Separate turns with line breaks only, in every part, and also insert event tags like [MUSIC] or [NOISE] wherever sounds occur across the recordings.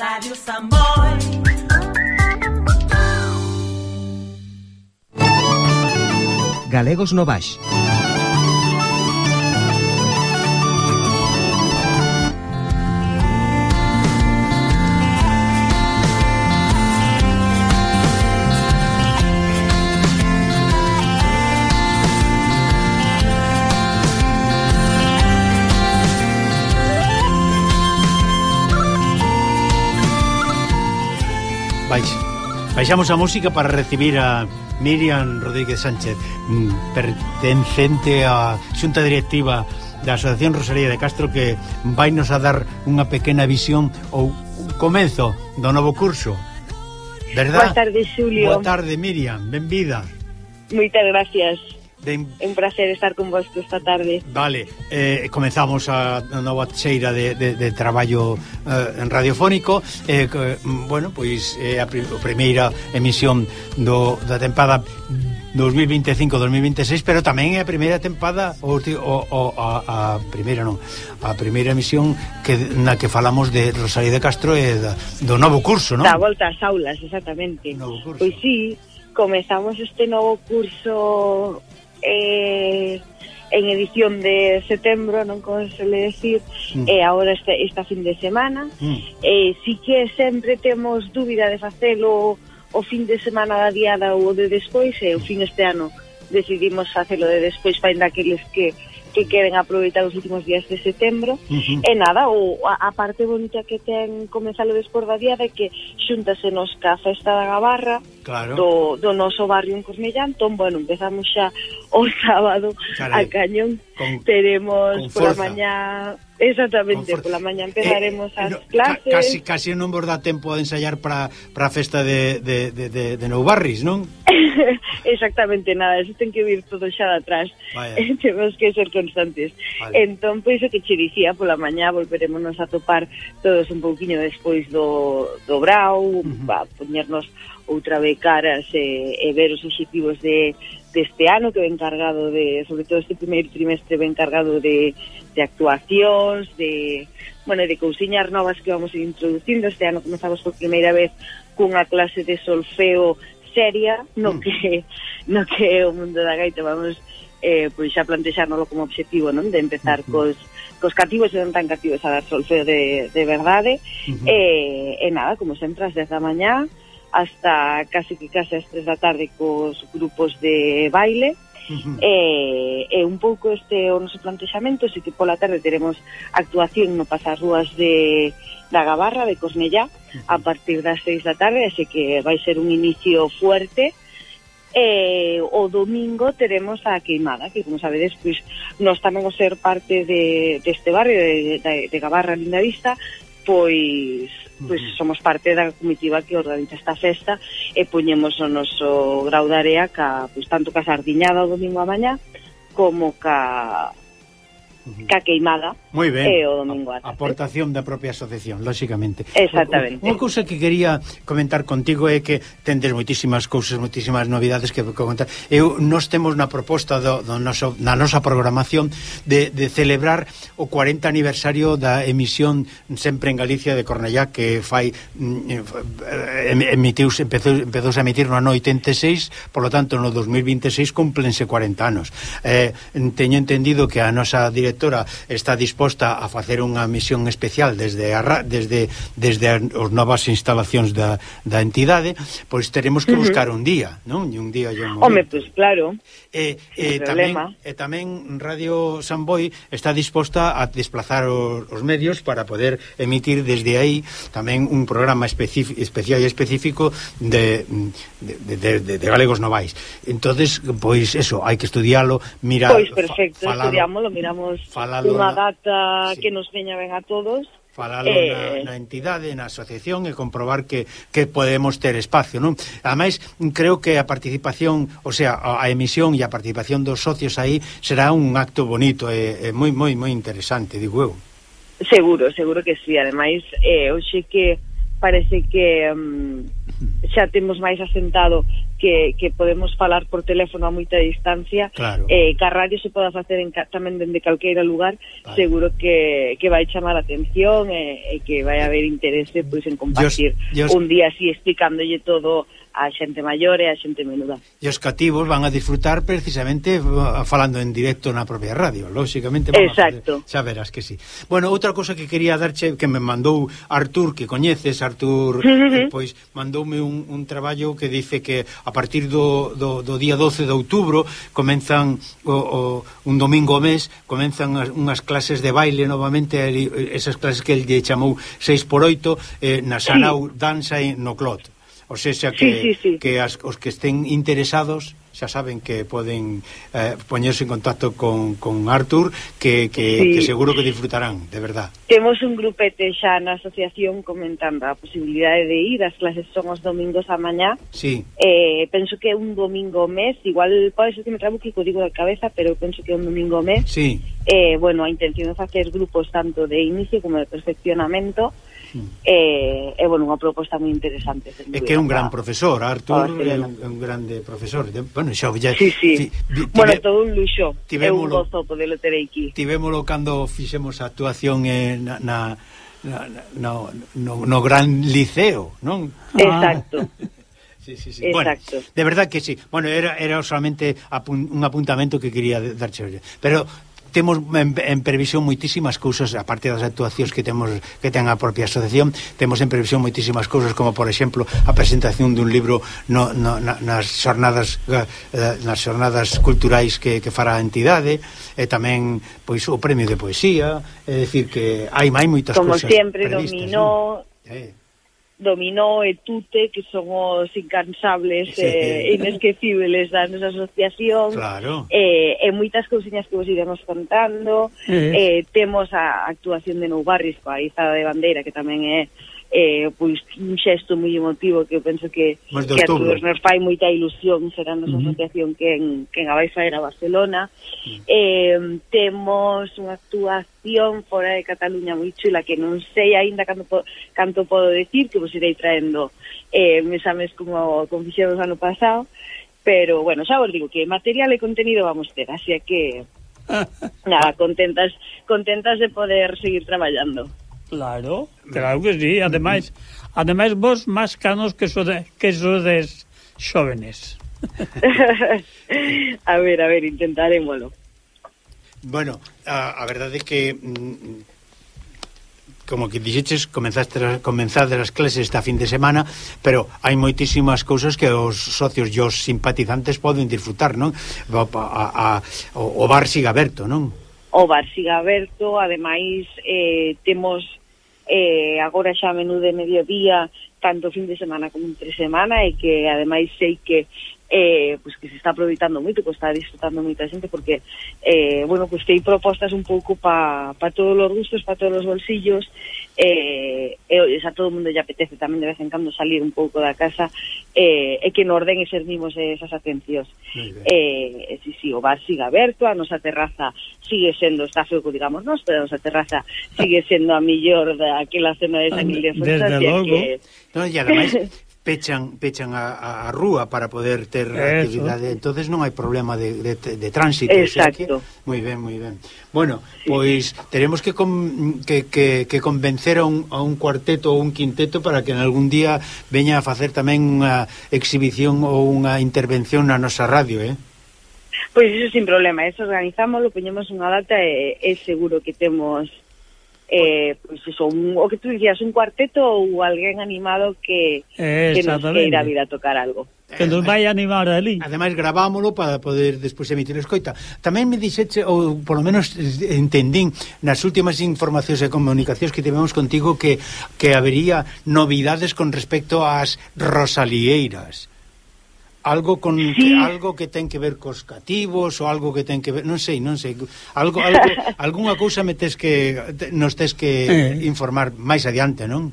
Radio Samboy.
Galegos no Baix.
Baix. Baixamos a música para recibir a Miriam Rodríguez Sánchez, mm, pertencente á xunta directiva da Asociación Rosalía de Castro que vai nos a dar unha pequena visión ou comezo do novo curso. Verdad?
Boa tarde, Xulio.
Boa tarde, Miriam. Benvida.
Moitas gracias de... Un placer estar con vos esta tarde.
Vale, eh, comenzamos a, a nova cheira de, de, de traballo eh, radiofónico. Eh, Bueno, pois é eh, a, prim, a primeira emisión do, da tempada 2025-2026 Pero tamén é a primeira tempada ou, o, o, a, a primeira non A primeira emisión que, na que falamos de Rosalía de Castro e da, do novo curso, non?
Da volta ás aulas, exactamente. Pois sí, comezamos este novo curso eh, en edición de setembro, non como suele decir, mm. e eh, agora esta, esta fin de semana. Mm. Eh, si que sempre temos dúbida de facelo o fin de semana da diada ou de despois, e eh, o mm. fin este ano decidimos facelo de despois para aqueles que que queren aproveitar os últimos días de setembro uh -huh. e nada, o, a, a parte bonita que ten comenzalo despois da diada de que xuntase nos ca festa da Gabarra
claro.
do, do noso barrio en Cornellá entón, bueno, empezamos xa o [LAUGHS] sábado Carai, a cañón con, teremos con pola mañá Exactamente, pola mañá empezaremos eh, eh as no, clases.
Ca, casi, casi non vos dá tempo de ensaiar para a festa de, de, de, de, de Nou Barris, non? [LAUGHS]
Exactamente, nada, eso ten que vir todo xa de atrás. [LAUGHS] Temos que ser constantes. Vale. Entón, pois o que che dicía, pola mañá volverémonos a topar todos un pouquiño despois do, do brau, uh -huh. a poñernos outra vez caras e, e ver os obxectivos de, deste ano que ven cargado de, sobre todo este primeiro trimestre ven cargado de, de actuacións, de bueno, de cousiñas novas que vamos introducindo. Este ano comenzamos por primeira vez cunha clase de solfeo seria no mm. que no que o mundo da gaita vamos eh, pois xa plantexárnoslo como objetivo, non? De empezar uh -huh. cos, cos cativos e non tan cativos a dar solfeo de, de verdade. Uh -huh. e, eh, e nada, como sempre, as 10 da mañá, hasta casi que casi as tres da tarde cos grupos de baile uh -huh. e, e un pouco este o noso plantexamento se que pola tarde teremos actuación no pasarrúas de da Gabarra de Cosmellá uh -huh. a partir das seis da tarde así que vai ser un inicio fuerte e o domingo teremos a Queimada, que como sabedes, pois, nos tamén o ser parte de, deste barrio de, de, de Gabarra Lindavista, pois pois somos parte da comitiva que organiza esta festa e poñemos o noso grau de area ca, pois, tanto ca sardiñada o domingo a mañá como ca, ca queimada
Muy ben.
e o domingo a,
aportación da propia asociación, lóxicamente.
Exactamente.
Unha cousa que quería comentar contigo é que tendes moitísimas cousas, moitísimas novidades que contar. Eu nós temos na proposta do, do noso, na nosa programación de, de celebrar o 40 aniversario da emisión sempre en Galicia de Cornellá que fai mm, emitiu, empezou, empezou a emitir no ano 86, por lo tanto no 2026 cumplense 40 anos. Eh, teño entendido que a nosa dirección directora está disposta a facer unha misión especial desde a, desde desde as novas instalacións da, da entidade, pois teremos que buscar uh -huh. un día, non? E un día
e un Home, pois pues, claro.
E, e tamén e tamén Radio Samboy está disposta a desplazar os, os medios para poder emitir desde aí tamén un programa especial e específico de, de, de, de, de galegos novais. Entonces, pois eso, hai que estudialo, mirar,
pois perfecto, fa, estudiámoslo, miramos Falalo unha data sí. que nos veña ben a todos
falalo eh... na, na entidade, na asociación e comprobar que, que podemos ter espacio, non? Ademais, creo que a participación, o sea, a, a emisión e a participación dos socios aí será un acto bonito e, e moi, moi, moi interesante, digo eu.
Seguro, seguro que sí, ademais, eh, hoxe que parece que um, xa temos máis asentado que, que podemos falar por teléfono a moita distancia
claro.
eh, que a radio se poda facer en, tamén dende calqueira lugar vale. seguro que, que vai chamar a atención e, e que vai haber interese pois, en compartir Dios, Dios... un día así explicándolle todo a xente maior e a xente menuda.
E os cativos van a disfrutar precisamente uh, falando en directo na propia radio,
lóxicamente. Exacto.
Poder, xa verás que sí. Bueno, outra cosa que quería darche, que me mandou Artur, que coñeces, Artur, uh -huh. eh, pois mandoume un, un traballo que dice que a partir do, do, do día 12 de outubro comenzan o, o, un domingo mes, comenzan as, unhas clases de baile novamente, esas clases que el lle chamou 6 por 8 eh, na Sanau sí. Danza e no Clot. O sea, que,
sí, sí, sí.
que as, os que estén interesados xa saben que poden eh, poñerse en contacto con, con Artur que, que, sí. que seguro que disfrutarán, de verdad.
Temos un grupete xa na asociación comentando a posibilidade de ir, as clases son os domingos a mañá.
Sí.
Eh, penso que un domingo mes, igual pode ser que me trabo que digo de cabeza, pero penso que un domingo mes.
Sí.
Eh, bueno, a intención de facer grupos tanto de inicio como de perfeccionamento e, e bueno, unha proposta moi interesante
É que é un gran profesor, Artur ah, é un, un grande profesor bueno, xa,
ya, sí, sí. Ti, ti, bueno, todo un luxo é un gozo poderlo ter aquí
Tivémolo cando fixemos a actuación eh, na, na no, no, no gran liceo non? Ah.
Exacto. [LAUGHS]
Sí, sí, sí. Exacto. Bueno, de verdad que sí. Bueno, era, era solamente apun, un apuntamento que quería darche. Pero temos en, en previsión moitísimas cousas aparte das actuacións que temos que ten a propia asociación, temos en previsión moitísimas cousas como por exemplo a presentación dun libro no, no, na, nas xornadas eh, nas xornadas culturais que, que fará a entidade e tamén pois o premio de poesía, é dicir que hai máis moitas
como
cousas.
Como sempre dominó ¿no? eh dominó e tute, que son os incansables sí. e eh, inesquecibles da nosa asociación.
Claro.
Eh, e moitas cousiñas que vos iremos contando. Sí. Eh, temos a actuación de Nou Barris coa Izada de Bandeira, que tamén é eh, pois un xesto moi emotivo que eu penso que, que a todos nos fai moita ilusión será a nosa uh -huh. asociación que en, que en a vai faer a Barcelona uh -huh. eh, temos unha actuación fora de Cataluña moi chula que non sei aínda canto, canto podo decir que vos irei traendo eh, mes a mes como, como fixemos ano pasado pero bueno, xa vos digo que material e contenido vamos ter así que [LAUGHS] nada, contentas contentas de poder seguir traballando
Claro, mm. claro que sí, ademais, mm-hmm. ademais vos máis canos que sodes, que sodes xóvenes. [LAUGHS]
a ver, a ver, intentaremoslo.
Bueno, a, a verdade é que mm, como que dixeches, comenzaste comenzade as clases esta fin de semana, pero hai moitísimas cousas que os socios e os simpatizantes poden disfrutar, non? A, a, a, o bar siga aberto, non?
O bar siga aberto, ademais eh, temos eh, agora xa menú de mediodía tanto fin de semana como entre semana e que ademais sei que eh, pues que se está aproveitando moito, que está disfrutando moita xente porque eh, bueno, pues que hai propostas un pouco pa, pa todos os gustos, pa todos os bolsillos eh, e eh, a todo mundo lle apetece tamén de vez en cando salir un pouco da casa eh, e que no orden e servimos esas atencións. Eh, si, si, o bar sigue aberto a nosa terraza sigue sendo está feo que digamos nos, pero a nosa terraza sigue sendo a millor daquela zona de San [LAUGHS] Ildefonso
desde logo. que...
no, e ademais [LAUGHS] pechan pechan a, a rúa para poder ter Eso. actividade, entonces non hai problema de, de, de tránsito,
Exacto.
O sea que moi ben, moi ben. Bueno, sí. pois teremos que, com, que, que, que convencer a un, a un cuarteto ou un quinteto para que en algún día veña a facer tamén unha exhibición ou unha intervención na nosa radio, eh?
Pois iso sin problema, eh, eso organizámoslo, poñemos unha data e, e seguro que temos eh, pois iso, un, o que tú dicías, un cuarteto ou alguén animado que, que nos queira vir a tocar algo.
Que nos vai animar ali.
Ademais, gravámolo para poder despois emitir escoita. Tamén me dixeche, ou polo menos entendín, nas últimas informacións e comunicacións que tivemos contigo que, que habería novidades con respecto ás Rosalieiras algo con sí. que, algo que ten que ver cos cativos ou algo que ten que ver, non sei, non sei, algo, algo [LAUGHS] algunha cousa me tes que nos tes que eh. informar máis adiante, non?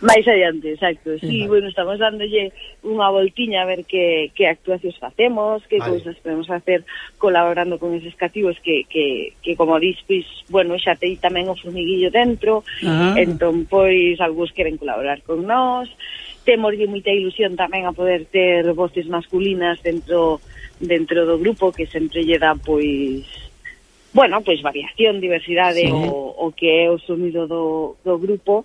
Máis adiante, exacto. Sí, vale. bueno, estamos dándolle unha voltiña a ver que, que actuacións facemos, que vale. cousas podemos facer colaborando con eses cativos que, que, que como dis, pois, bueno, xa tei tamén o formiguillo dentro, ah. entón, pois, algúns queren colaborar con nós, temos moita ilusión tamén a poder ter voces masculinas dentro dentro do grupo que sempre lle dá pois bueno, pois variación, diversidade sí. o, o que é o sonido do, do grupo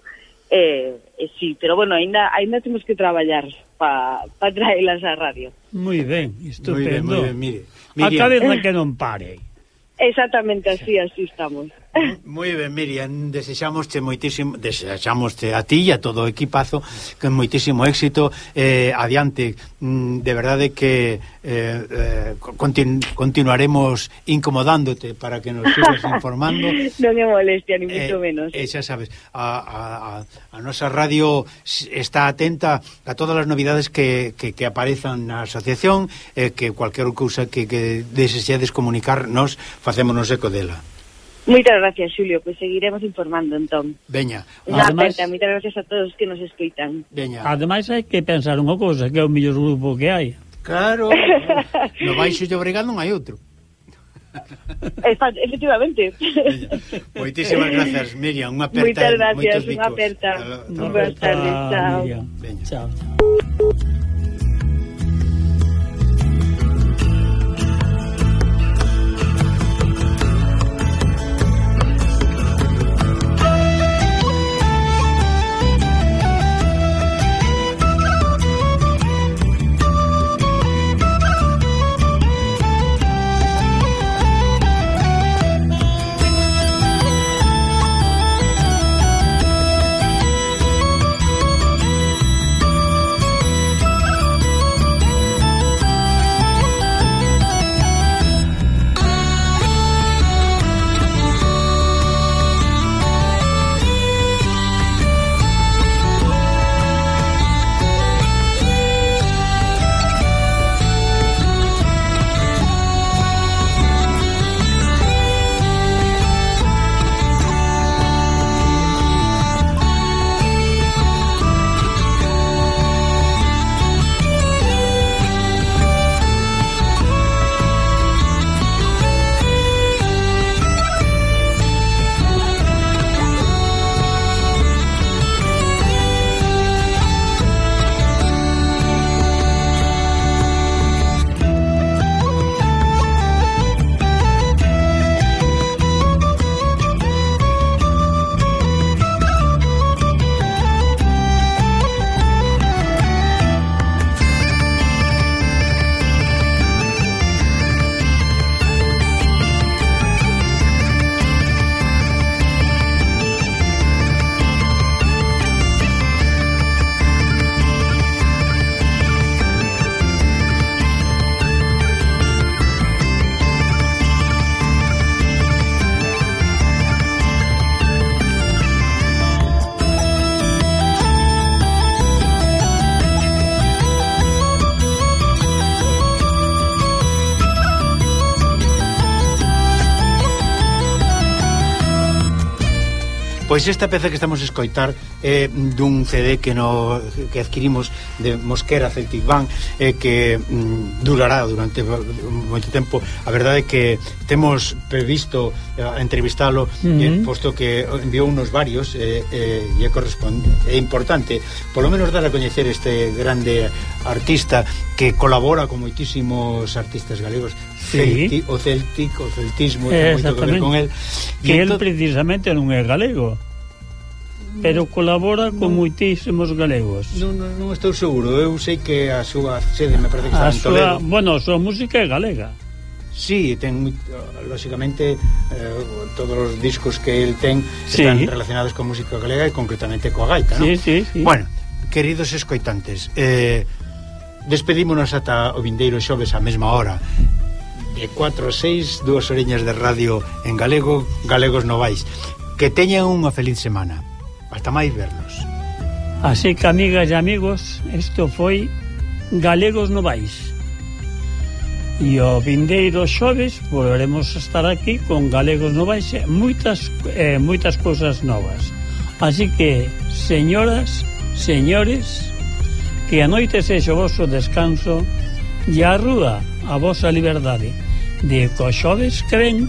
eh, eh, sí, pero bueno, ainda, ainda temos que traballar para pa traelas á radio.
Moi ben, estupendo.
Moi ben, moi ben, mire.
Miriam. A cadena que non pare.
Exactamente así, así estamos.
Moi ben, Miriam, desexámoste moitísimo, desexámoste a ti e a todo o equipazo con moitísimo éxito eh, adiante. Mm, de verdade que eh, eh, continu continuaremos incomodándote para que nos sigas [LAUGHS] informando.
non me molestia, ni moito eh, menos.
E eh, xa sabes, a, a, a nosa radio está atenta a todas as novidades que, que, que aparezan na asociación, eh, que cualquier cousa que, que desexedes comunicar, nos facémonos eco dela.
Moitas gracias, Xulio, pois pues seguiremos informando entón.
Veña.
Ademais, moitas gracias a todos que nos escoitan.
Veña.
Ademais hai que pensar unha cousa, que é o mellor grupo que hai.
Claro. [LAUGHS] no baixo de Obregado non hai outro. [LAUGHS]
Efectivamente.
Moitísimas grazas, Miriam, unha aperta.
Moitas gracias, unha aperta. Boas tardes, chao. Veña.
Chao. chao.
Pois esta peza que estamos a escoitar é eh, dun CD que no que adquirimos de Mosquera Celtic Band eh, que mm, durará durante moito tempo. A verdade é que temos previsto eh, entrevistalo uh -huh. eh, posto que enviou unos varios eh, eh, e corresponde é importante polo menos dar a coñecer este grande artista que colabora con moitísimos artistas galegos.
Sí.
Celti, o celtic, o celtismo, eh, moito que ver con el.
Que, que el entón precisamente non é galego pero colabora con moitísimos galegos.
Non, non estou seguro, eu sei que a súa sede me parece que está
a en Toledo. Súa, bueno, a súa música é galega.
Sí, ten lógicamente eh, todos os discos que el ten sí. están relacionados con música galega e concretamente coa gaita,
non? Sí, sí, sí.
Bueno, queridos escoitantes, eh despedímonos ata o vindeiro xoves á mesma hora. De 4 a 6, dúas oreñas de radio en galego, galegos novais. Que teñan unha feliz semana. Hasta máis vernos.
Así que, amigas e amigos, isto foi Galegos Novais. E o vindeiro xoves volveremos a estar aquí con Galegos Novais e moitas, eh, moitas cousas novas. Así que, señoras, señores, que a noite sexa o vosso descanso e a rúa a vosa liberdade de co xoves que ven